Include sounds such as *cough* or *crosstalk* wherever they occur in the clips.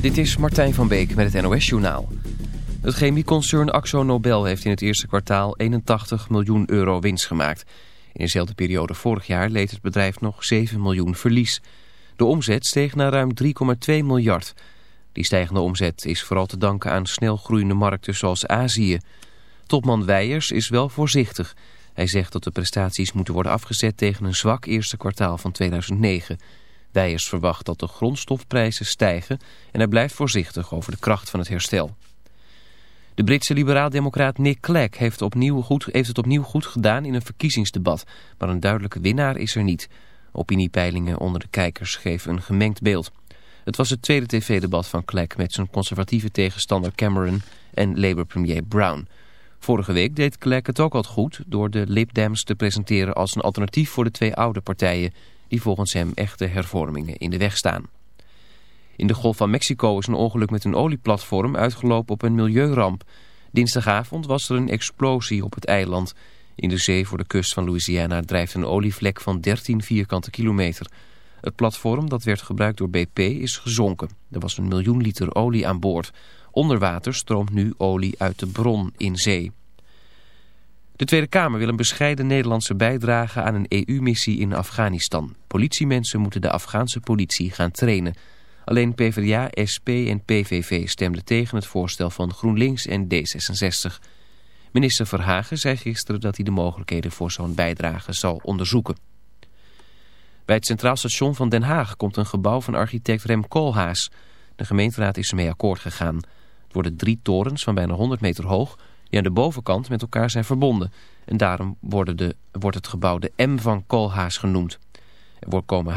Dit is Martijn van Beek met het NOS-journaal. Het chemieconcern Axo Nobel heeft in het eerste kwartaal 81 miljoen euro winst gemaakt. In dezelfde periode vorig jaar leed het bedrijf nog 7 miljoen verlies. De omzet steeg naar ruim 3,2 miljard. Die stijgende omzet is vooral te danken aan snel groeiende markten zoals Azië. Topman Weijers is wel voorzichtig. Hij zegt dat de prestaties moeten worden afgezet tegen een zwak eerste kwartaal van 2009... Wijers verwacht dat de grondstofprijzen stijgen en hij blijft voorzichtig over de kracht van het herstel. De Britse liberaal-democraat Nick Clegg heeft, opnieuw goed, heeft het opnieuw goed gedaan in een verkiezingsdebat, maar een duidelijke winnaar is er niet. Opiniepeilingen onder de kijkers geven een gemengd beeld. Het was het tweede tv-debat van Clegg met zijn conservatieve tegenstander Cameron en Labour-premier Brown. Vorige week deed Clegg het ook al goed door de Lib Dems te presenteren als een alternatief voor de twee oude partijen die volgens hem echte hervormingen in de weg staan. In de Golf van Mexico is een ongeluk met een olieplatform uitgelopen op een milieuramp. Dinsdagavond was er een explosie op het eiland. In de zee voor de kust van Louisiana drijft een olievlek van 13 vierkante kilometer. Het platform dat werd gebruikt door BP is gezonken. Er was een miljoen liter olie aan boord. Onder water stroomt nu olie uit de bron in zee. De Tweede Kamer wil een bescheiden Nederlandse bijdrage aan een EU-missie in Afghanistan. Politiemensen moeten de Afghaanse politie gaan trainen. Alleen PvdA, SP en PVV stemden tegen het voorstel van GroenLinks en D66. Minister Verhagen zei gisteren dat hij de mogelijkheden voor zo'n bijdrage zal onderzoeken. Bij het Centraal Station van Den Haag komt een gebouw van architect Rem Koolhaas. De gemeenteraad is ermee akkoord gegaan. Het worden drie torens van bijna 100 meter hoog die aan de bovenkant met elkaar zijn verbonden. En daarom worden de, wordt het gebouw de M van Koolhaas genoemd. Er wordt komen...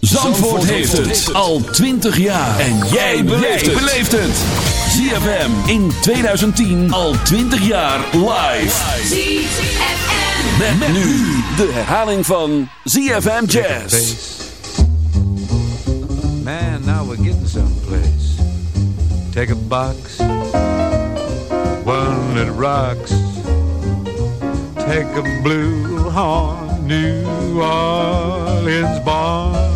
Zandvoort heeft het al 20 jaar. En jij beleeft het. ZFM in 2010 al 20 jaar live. ZFM. Met, nu de herhaling van ZFM Jazz. Man, now we're getting someplace. Take a box, one that rocks. Take a blue horn, New Orleans barn.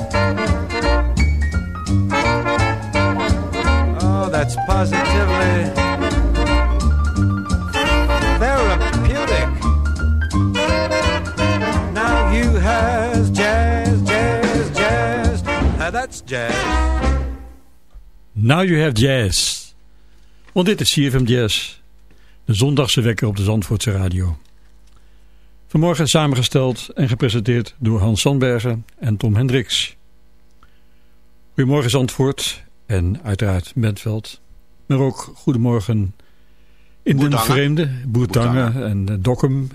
that's positively therapeutic. Now you have jazz, jazz, jazz. Now that's jazz. Now You Have Jazz. Want dit is CFM Jazz. De zondagse wekker op de Zandvoortse radio. Vanmorgen samengesteld en gepresenteerd door Hans Sandbergen en Tom Hendricks. Goedemorgen Zandvoort en uiteraard Bentveld. Maar ook goedemorgen in de vreemde. Boertangen en uh, Dokkum.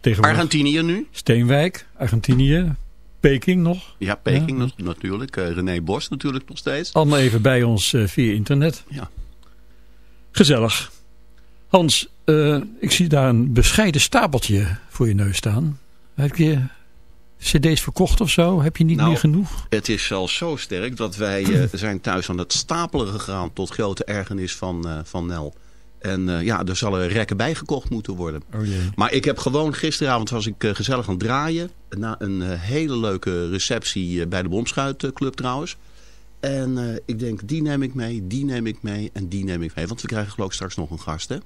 En Argentinië nu? Steenwijk, Argentinië, Peking nog. Ja, Peking Ja. nog- natuurlijk. Eh, René Bos natuurlijk nog steeds. Allemaal even bij ons eh, via internet. Ja. Gezellig. Hans, eh, ik zie daar een bescheiden stapeltje voor je neus staan. Heb je cd's verkocht of zo? Heb je niet Nou, meer genoeg? Het is zelfs zo sterk dat wij eh, *clears throat* zijn thuis aan het stapelen gegaan tot grote ergernis van, eh, van Nel. En eh, ja, er zal er rekken bij gekocht moeten worden. Oh. Maar ik heb gewoon gisteravond was ik gezellig aan het draaien. Na een hele leuke receptie bij de Bomschuitclub trouwens. En ik denk, die neem ik mee, die neem ik mee en die neem ik mee. Want we krijgen geloof ik straks nog een gast, hè?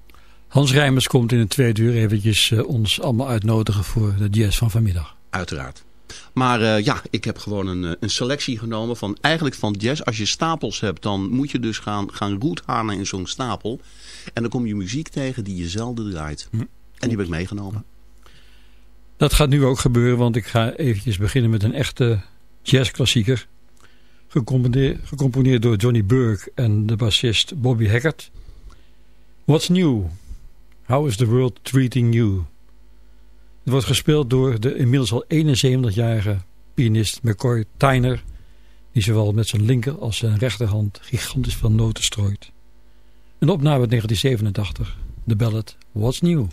Hans Rijmers komt in het tweede uur eventjes ons allemaal uitnodigen voor de jazz van vanmiddag. Uiteraard. Maar eh, ja, ik heb gewoon een, eh, een selectie genomen van eigenlijk van jazz. Als je stapels hebt, dan moet je dus gaan, gaan roethanen in zo'n stapel. En dan kom je muziek tegen die je zelden draait. En die heb ik meegenomen. Dat gaat nu ook gebeuren, want ik ga eventjes beginnen met een echte jazzklassieker. Gecomponeerd, gecomponeerd door Johnny Burke en de bassist Bobby Haggart. What's new? How is the world treating you? Het wordt gespeeld door de inmiddels al 71-jarige pianist McCoy Tyner, die zowel met zijn linker als zijn rechterhand gigantisch veel noten strooit. Een opname uit 1987, de ballad What's New?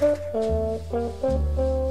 Thank you.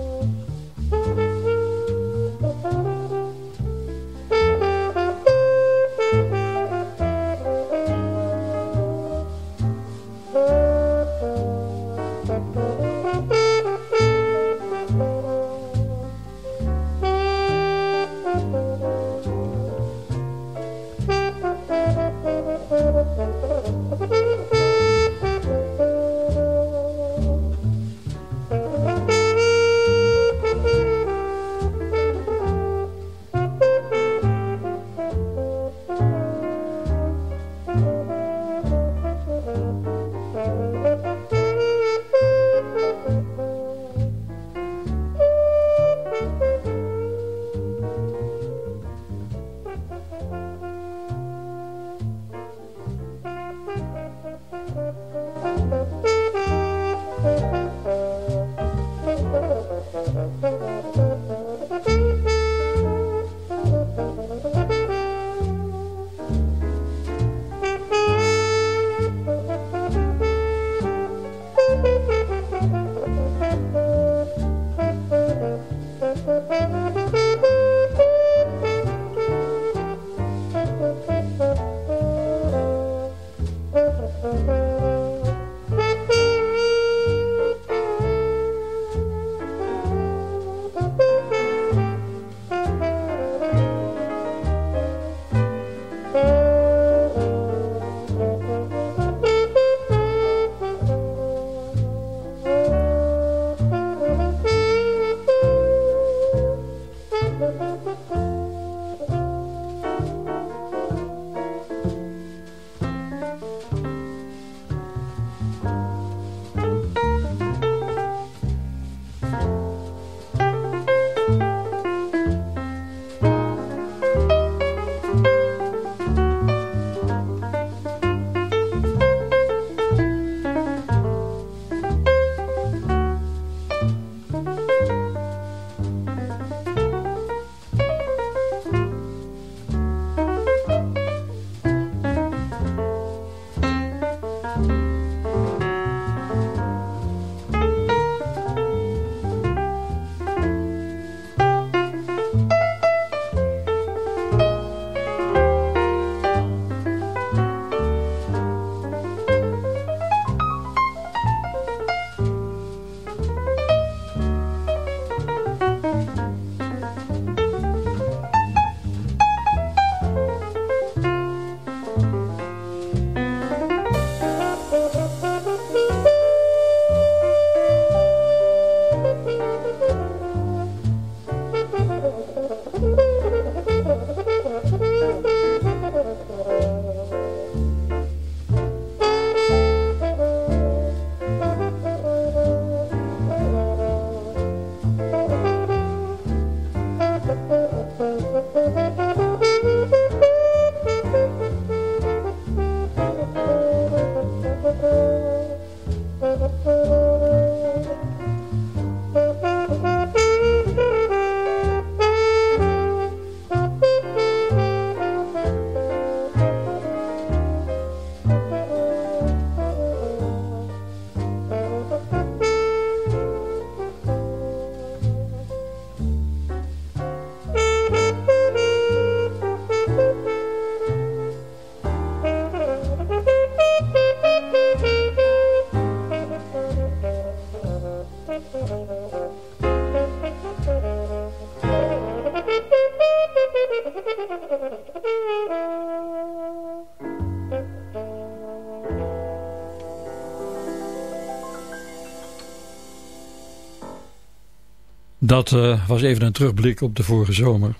Dat eh, was even een terugblik op de vorige zomer.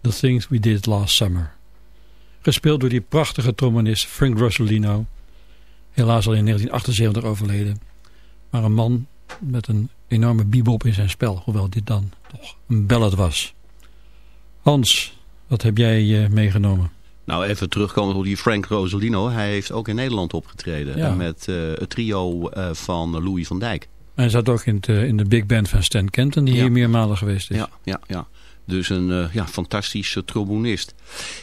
The Things We Did Last Summer. Gespeeld door die prachtige trombonist Frank Rossellino. Helaas al in 1978 overleden. Maar een man met een enorme bebop in zijn spel. Hoewel dit dan toch een ballad was. Hans, wat heb jij uh, meegenomen? Nou, even terugkomen op die Frank Rosolino. Hij heeft ook in Nederland opgetreden. Ja. Met uh, het trio van Louis van Dijk. Hij zat ook in, het, in de big band van Stan Kenton, die Ja. hier meermalen geweest is. Ja, ja, ja. Dus een uh, ja, fantastische trombonist.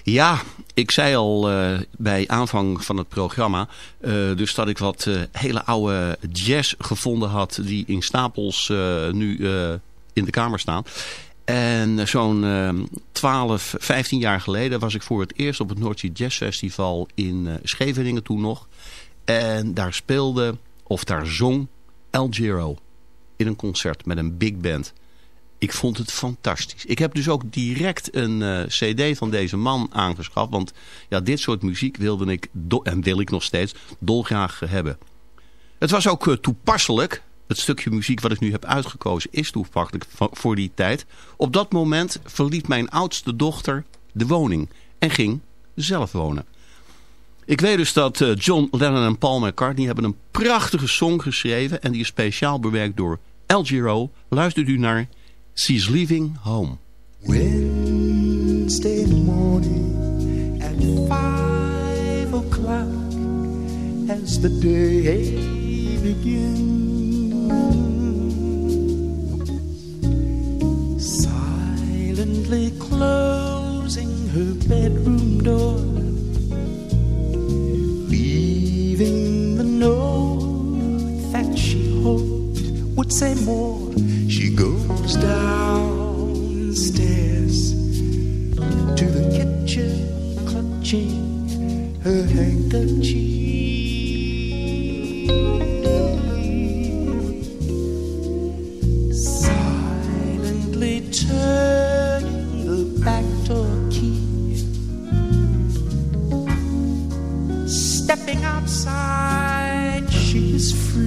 Ja, ik zei al uh, bij aanvang van het programma... Uh, dus dat ik wat hele oude jazz gevonden had... die in stapels nu in de kamer staan. En zo'n 12, 15 jaar geleden was ik voor het eerst op het Noordzee Jazz Festival in Scheveningen toen nog. En daar speelde, of daar zong El Giro in een concert met een big band. Ik vond het fantastisch. Ik heb dus ook direct een uh, cd van deze man aangeschaft. Want ja, dit soort muziek wilde ik, en wil ik nog steeds, dolgraag hebben. Het was ook uh, toepasselijk. Het stukje muziek wat ik nu heb uitgekozen is toepasselijk voor die tijd. Op dat moment verliet mijn oudste dochter de woning en ging zelf wonen. Ik weet dus dat uh, John Lennon en Paul McCartney hebben een prachtige song geschreven. En die is speciaal bewerkt door El Giro. Luistert u naar She's Leaving Home. Wednesday morning at five o'clock as the day begins. Silently closing her bedroom door, say more she goes downstairs to the kitchen, clutching her handkerchief. Silently turning the back door key, stepping outside, she is free.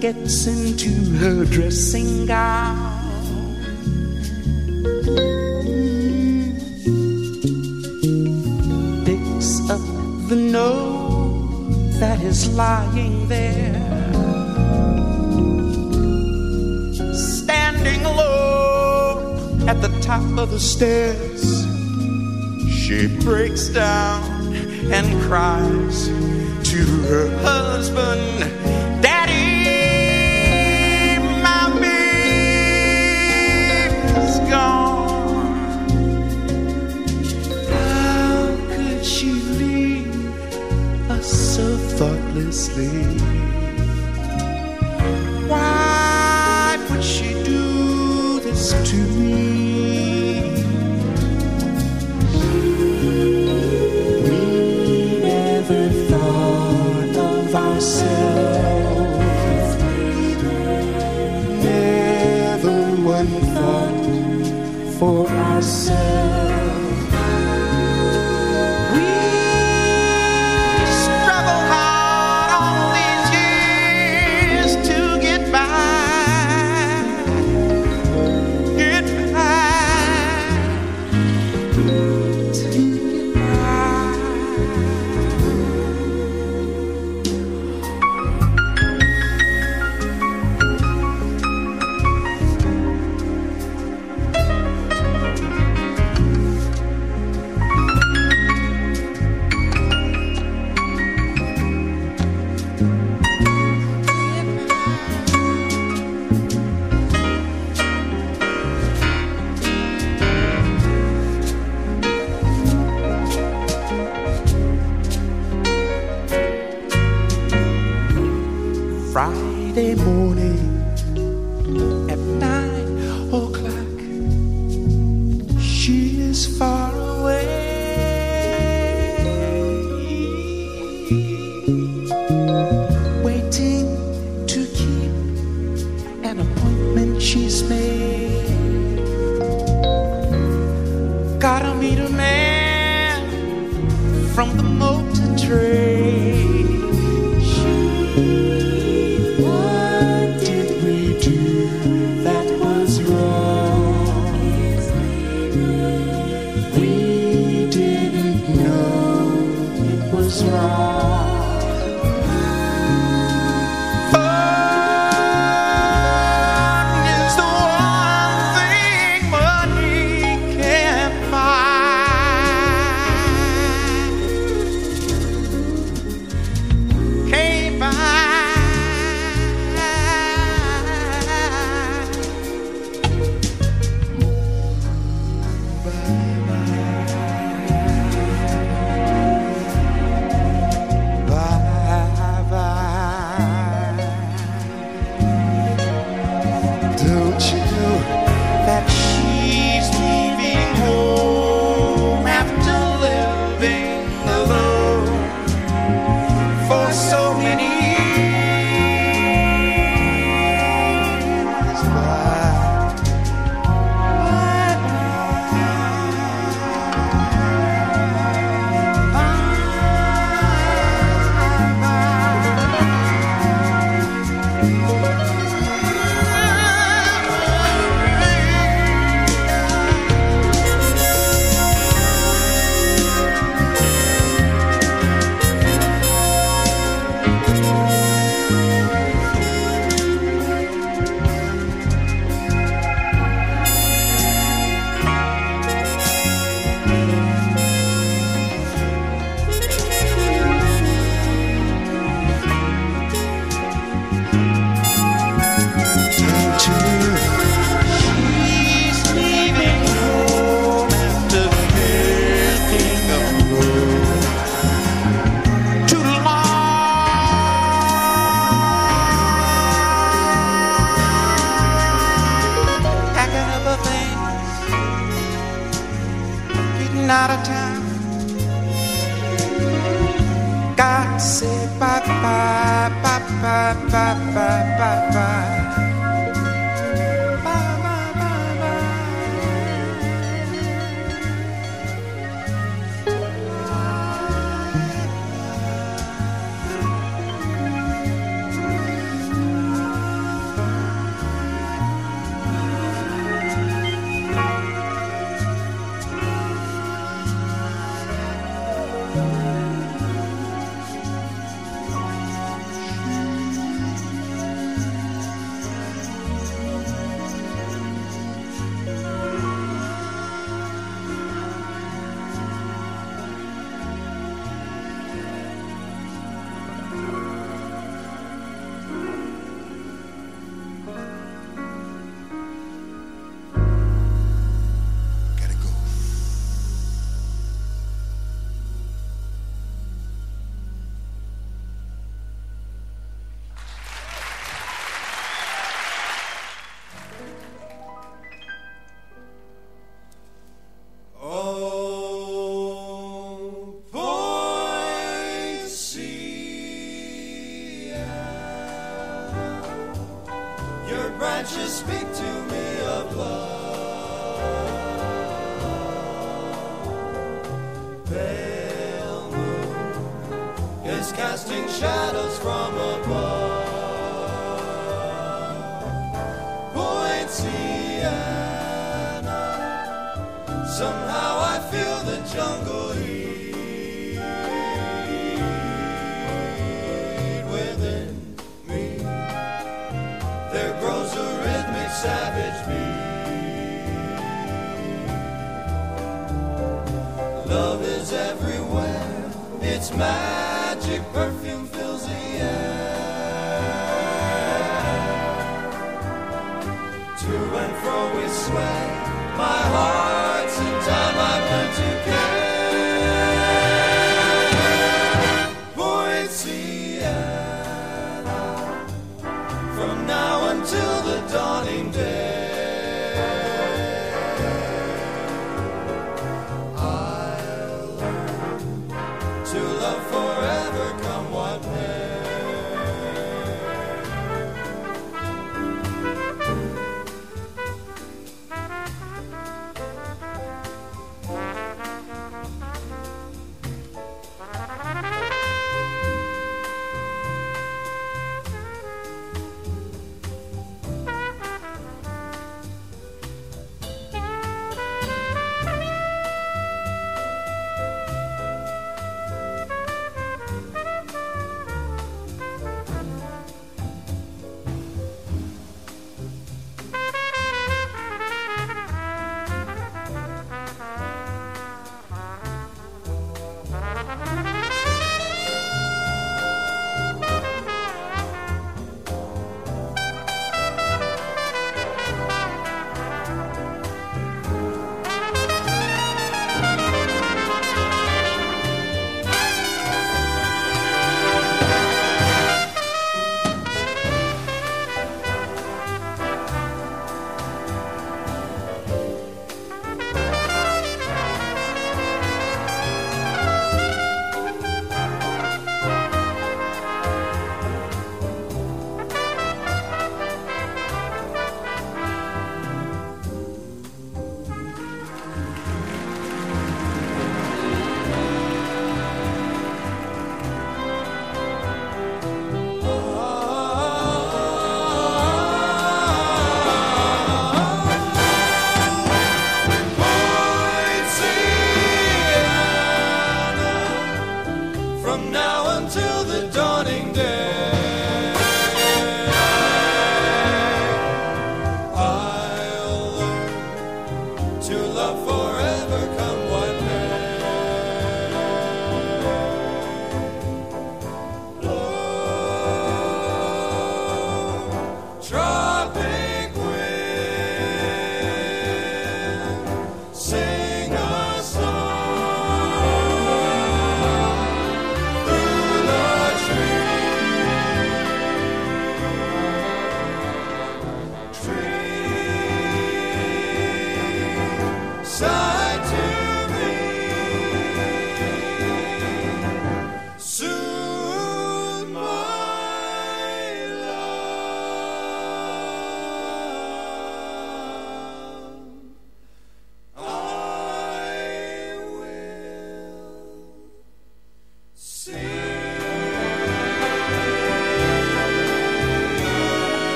gets into her dressing gown. Picks up the note that is lying there. Standing alone at the top of the stairs, she breaks down and cries to her husband, recklessly.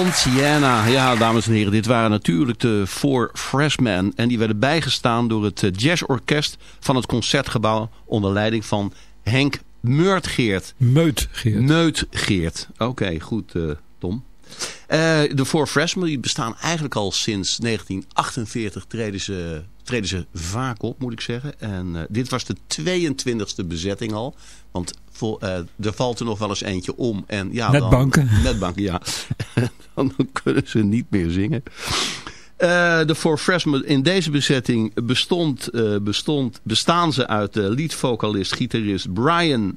Ponciana, ja dames en heren, dit waren natuurlijk de Four Freshmen. En die werden bijgestaan door het eh, jazzorkest van het Concertgebouw onder leiding van Henk Meurtgeert. Meutgeert. Meutgeert. Oké, goed eh, Tom. Eh, de Four Freshmen die bestaan eigenlijk al sinds 1948 treden ze, treden ze vaak op, moet ik zeggen. En eh, dit was de 22e bezetting al. Want voor, eh, er valt er nog wel eens eentje om. En, ja, Netbanken. Dan, netbanken, *laughs* ja. *laughs* dan kunnen ze niet meer zingen. Eh, de Four Freshmen in deze bezetting bestond, bestond, bestaan ze uit de leadvocalist, gitarist Brian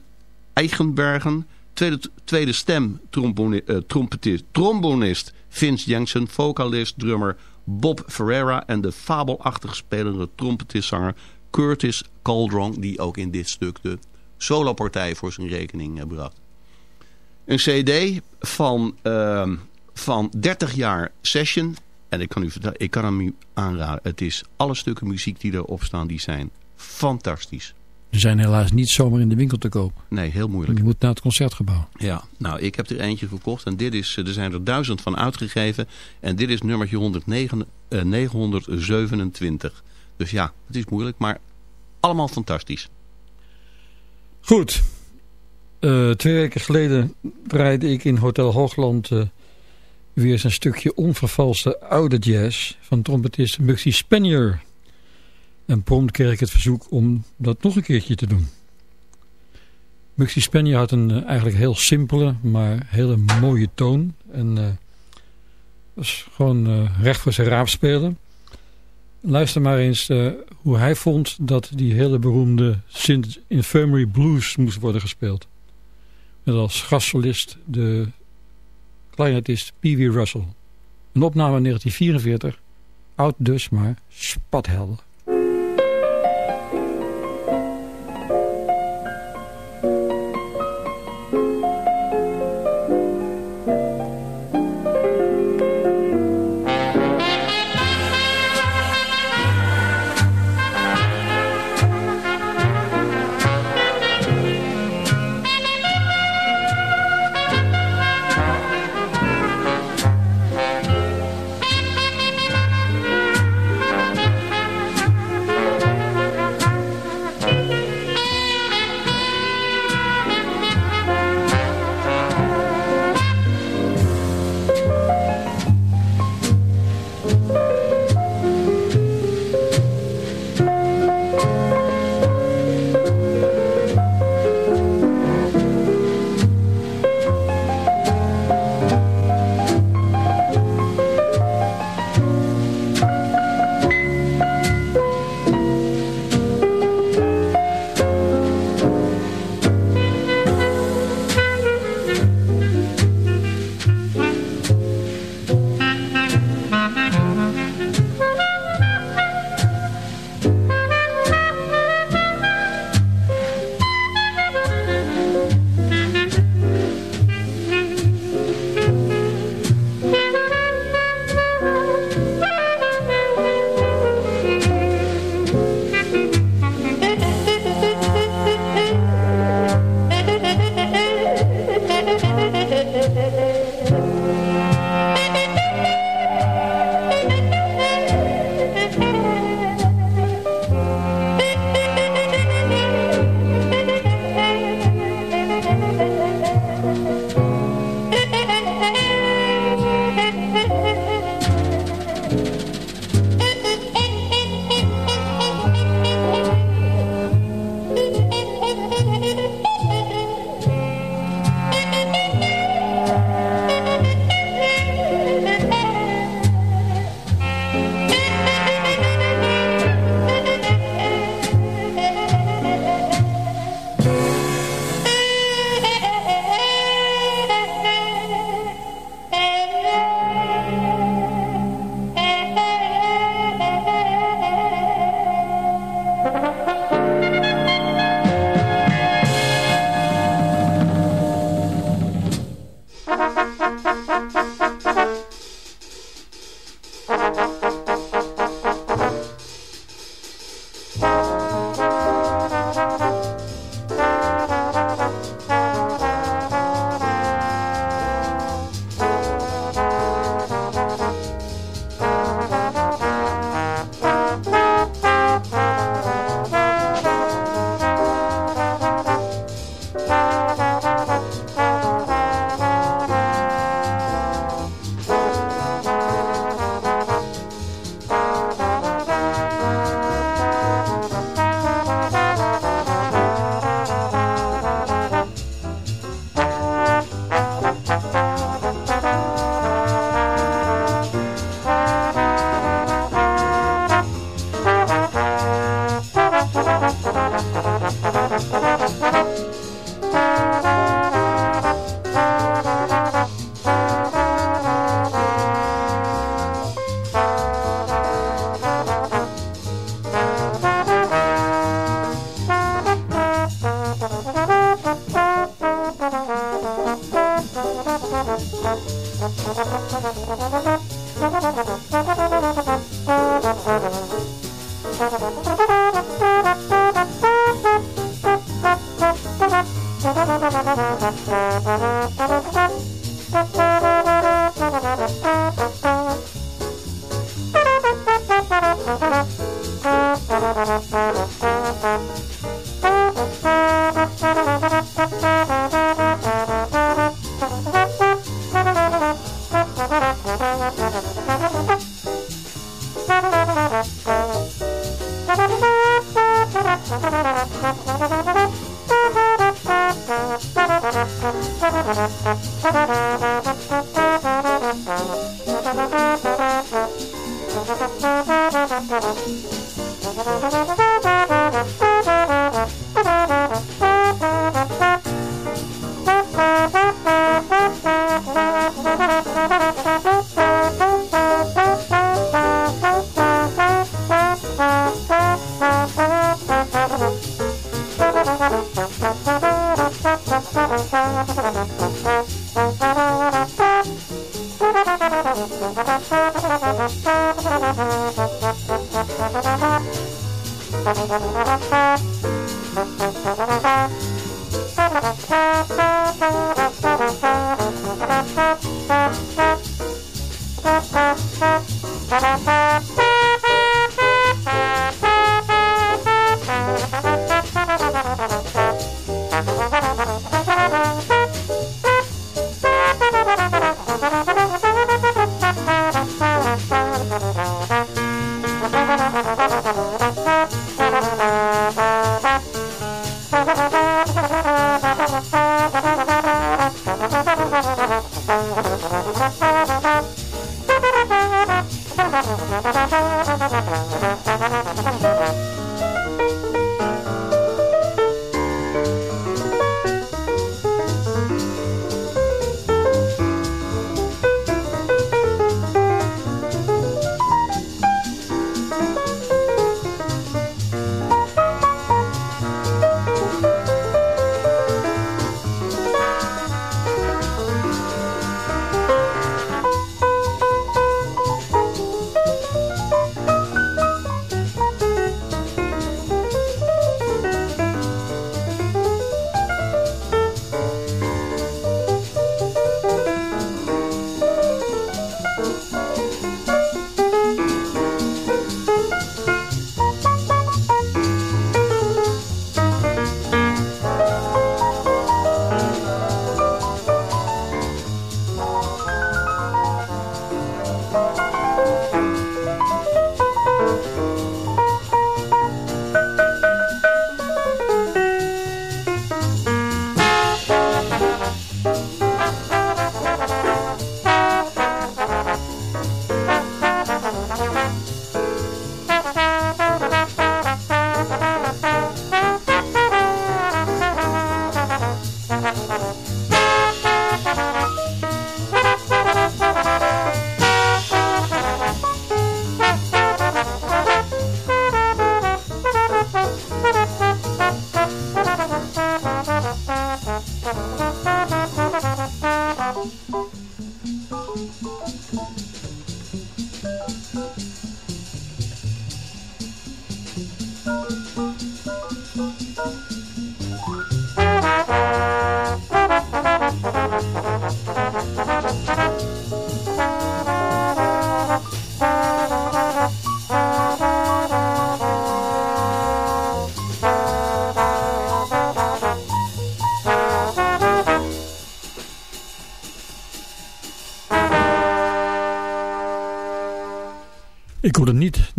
Eigenbergen. Tweede, tweede stem trombone, trompetist, trombonist Vince Jensen. Vocalist, drummer Bob Ferreira. En de fabelachtig spelende trompetistzanger Curtis Caldron. Die ook in dit stuk de solopartij voor zijn rekening eh, bracht. Een cd van, ehm, van 30 jaar session. En ik kan, u, ik kan hem u aanraden. Het is alle stukken muziek die erop staan, die zijn fantastisch. Ze zijn helaas niet zomaar in de winkel te kopen. Nee, heel moeilijk. Je moet naar het concertgebouw. Ja, nou, ik heb er eentje gekocht en dit is, er zijn er duizend van uitgegeven. En dit is nummertje 109, eh, 927. Dus ja, het is moeilijk, maar allemaal fantastisch. Goed. Eh, twee weken geleden draaide ik in Hotel Hoogland eh, weer eens een stukje onvervalste oude jazz van trompetist Muxie Spanier. En prompt kreeg ik het verzoek om dat nog een keertje te doen. Muxie Spanier had een eh, eigenlijk heel simpele, maar hele mooie toon. En eh, was gewoon eh, recht voor zijn raap spelen. Luister maar eens hoe hij vond dat die hele beroemde Synth Infirmary Blues moest worden gespeeld. Met als gastsolist de clarinetist Pee Wee Russell. Een opname in 1944. Oud dus, maar spathelder. Ik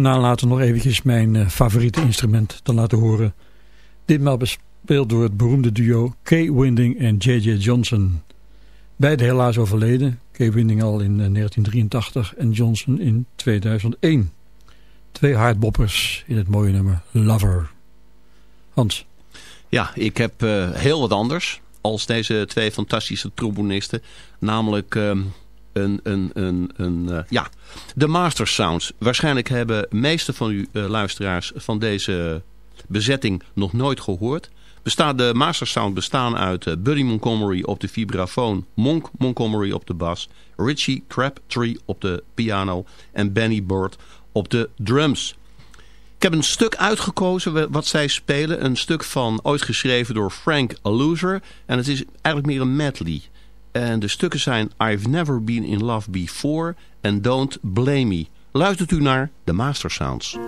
nalaten nog eventjes mijn uh, favoriete instrument te laten horen. Ditmaal bespeeld door het beroemde duo Kay Winding en J.J. Johnson. Beide helaas overleden. Kay Winding al in uh, 1983 en Johnson in 2001. Twee hardboppers in het mooie nummer Lover. Hans. Ja, ik heb uh, heel wat anders als deze twee fantastische trombonisten. Namelijk een, een, een, een, uh, ja, de Master Sounds. Waarschijnlijk hebben meeste van u uh, luisteraars van deze bezetting nog nooit gehoord. Bestaat, de Master Sound bestaan uit uh, Buddy Montgomery op de vibrafoon, Monk Montgomery op de bas, Richie Crabtree op de piano en Benny Bird op de drums. Ik heb een stuk uitgekozen wat zij spelen. Een stuk van ooit geschreven door Frank Loser. En het is eigenlijk meer een medley. En de stukken zijn I've Never Been In Love Before en Don't Blame Me. Luistert u naar de Master Sounds.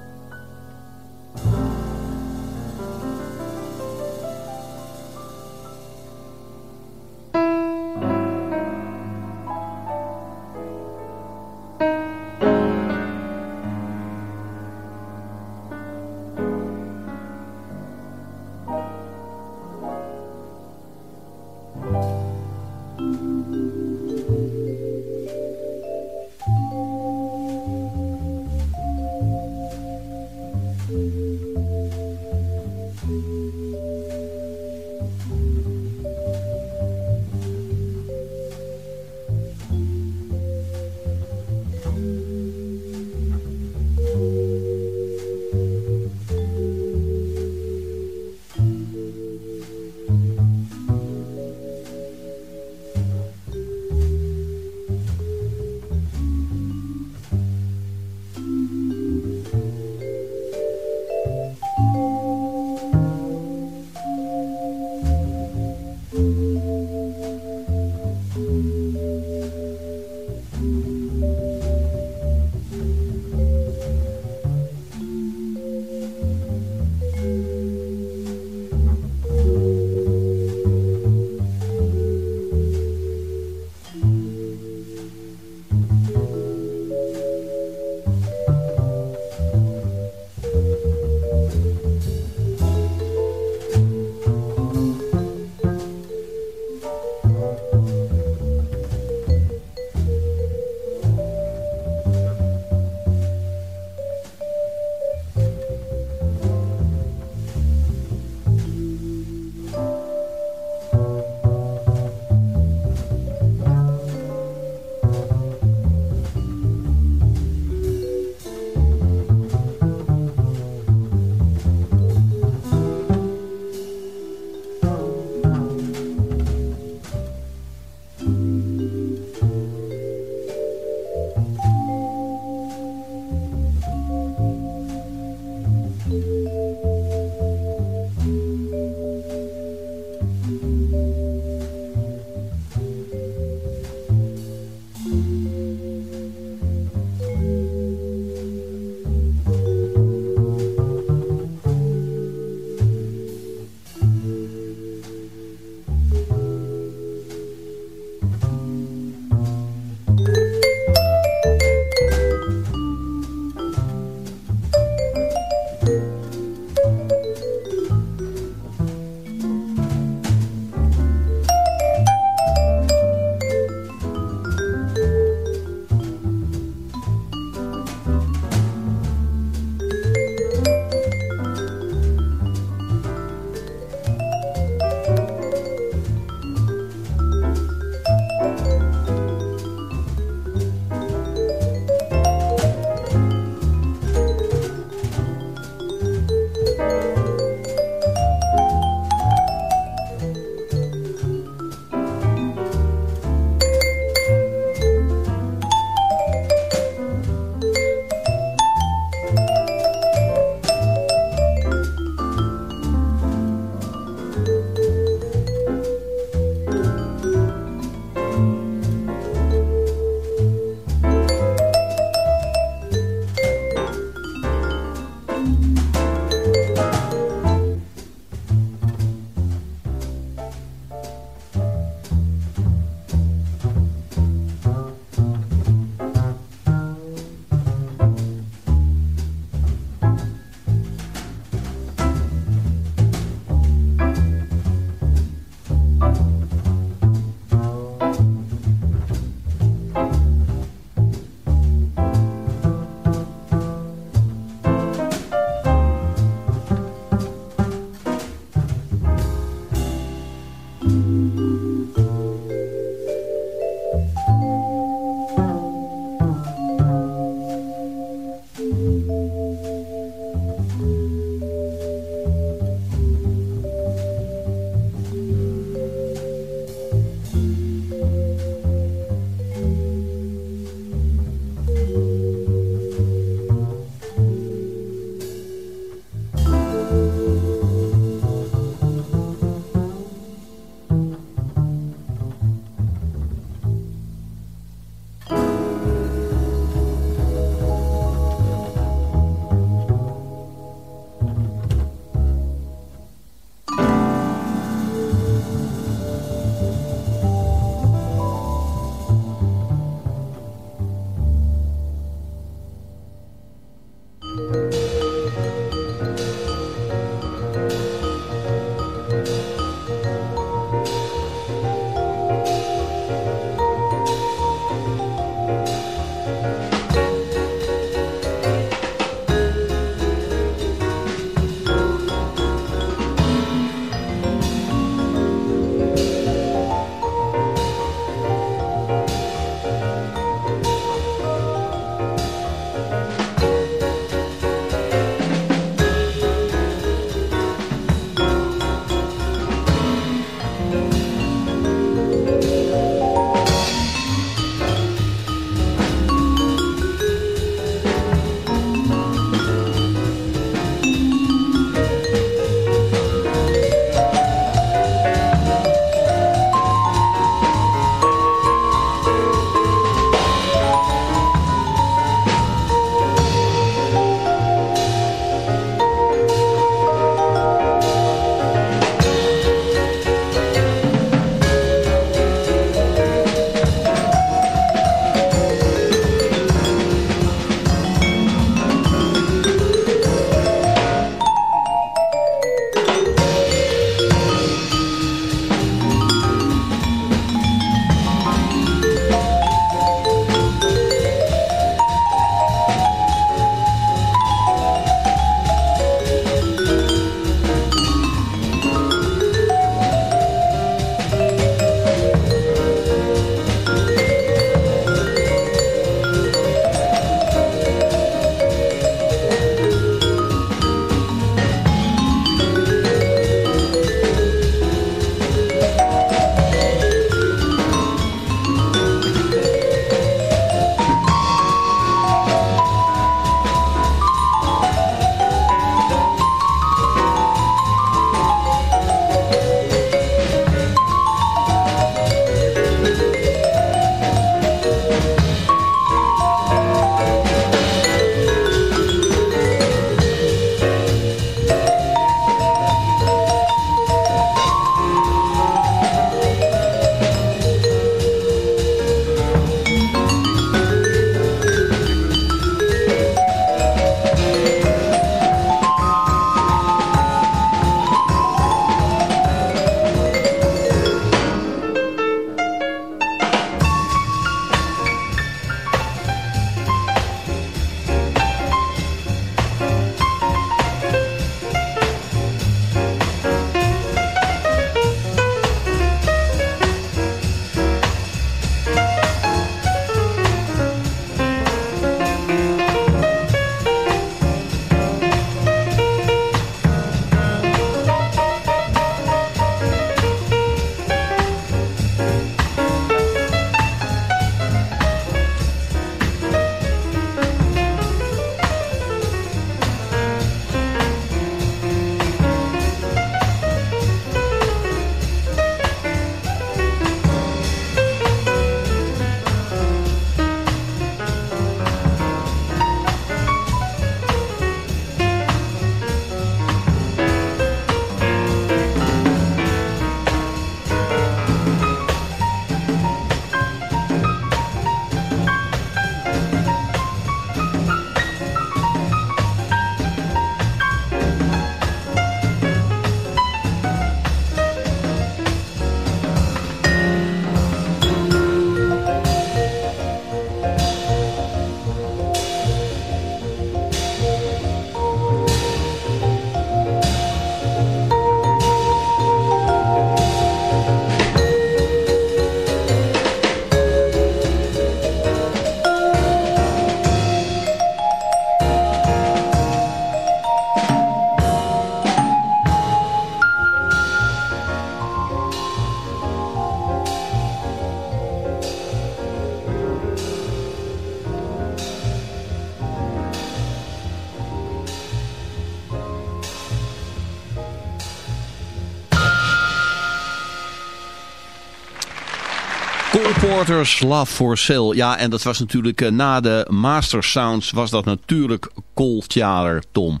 Porter's Love for Sale. Ja, en dat was natuurlijk uh, na de Master Sounds was dat natuurlijk Coltjaler, Tom.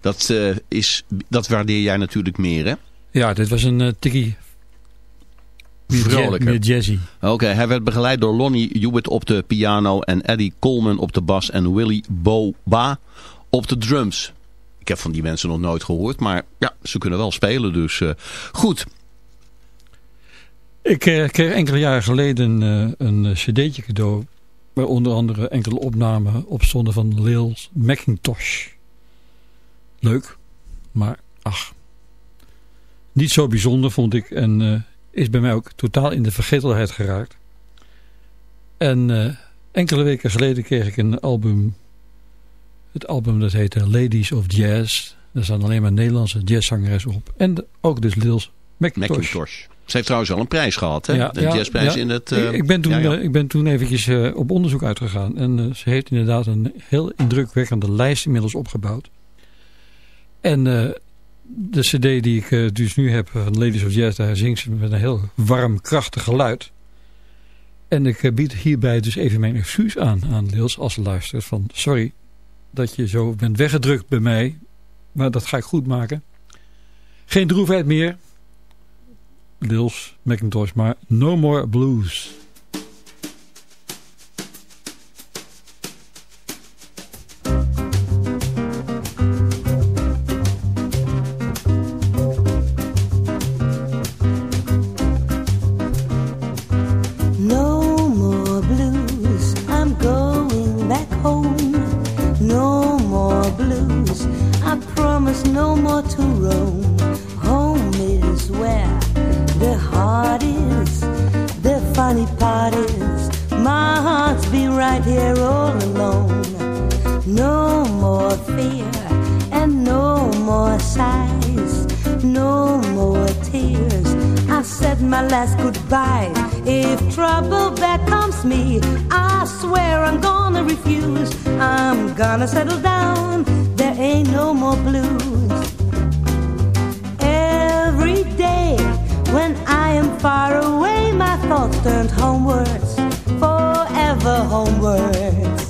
Dat, uh, is, dat waardeer jij natuurlijk meer, hè? Ja, dit was een uh, tikkie vrolijker. Meer jazzy. Oké, okay, hij werd begeleid door Lonnie Hewitt op de piano en Eddie Coleman op de bas en Willy Boba op de drums. Ik heb van die mensen nog nooit gehoord, maar ja, ze kunnen wel spelen, dus uh, goed. Ik uh, kreeg enkele jaren geleden uh, een cd'tje cadeau, waar onder andere enkele opnamen op stonden van Lil Macintosh. Leuk, maar ach, niet zo bijzonder vond ik en is bij mij ook totaal in de vergetelheid geraakt. En enkele weken geleden kreeg ik een album. Het album dat heette Ladies of Jazz. Daar staan alleen maar Nederlandse jazzzangeres op. En ook dus Lils McIntosh. McIntosh. Ze heeft trouwens al een prijs gehad, hè? Ja, de ja, jazzprijs ja. in het... Uh, ik, ben toen, ja, ja. uh, ik ben toen eventjes uh, op onderzoek uitgegaan. En ze heeft inderdaad een heel indrukwekkende lijst inmiddels opgebouwd. En de cd die ik dus nu heb van Ladies of Jazz, daar zingt ze met een heel warm, krachtig geluid. En ik bied hierbij dus even mijn excuus aan, aan Lils als ze luistert. Van sorry dat je zo bent weggedrukt bij mij, maar dat ga ik goed maken. Geen droefheid meer, Lils McIntosh, maar No More Blues. Gonna settle down. There ain't no more blues. Every day when I am far away, my thoughts turned homewards, forever homewards.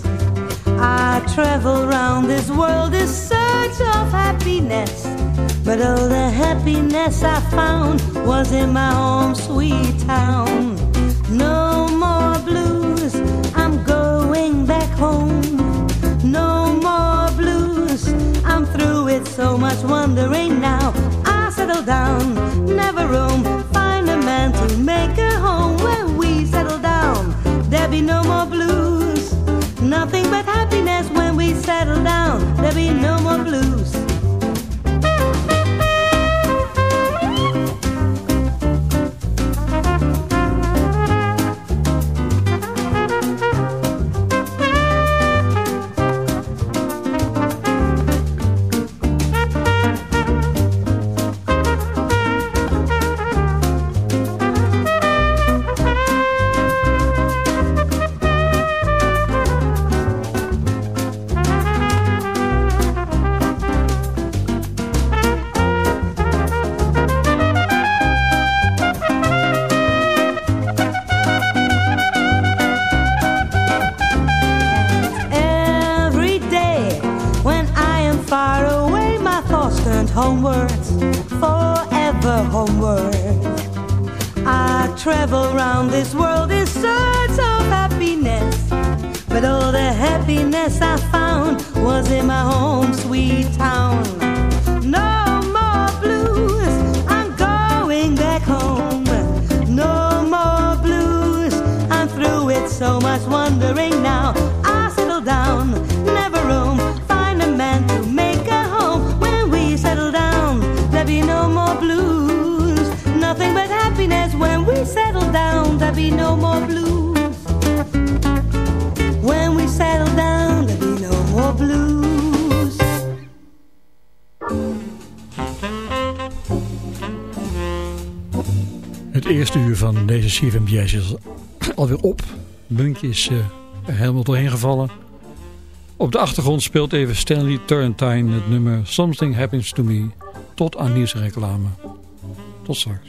I travel round this world in search of happiness. But all the happiness I found was in my home sweet town. No more blues, I'm going back home. I'm through with so much wondering now. I settle down, never roam, find a man to make a home. When we settle down, there'll be no more blues. Nothing but happiness when we settle down, there'll be no more blues. No more blues. When we settle down, there'll be no more blues. Het eerste uur van deze CFM Jazz is alweer op. Bunkje is uh, er helemaal doorheen gevallen. Op de achtergrond speelt even Stanley Turrentine het nummer Something Happens to Me. Tot aan nieuwsreclame. Tot straks.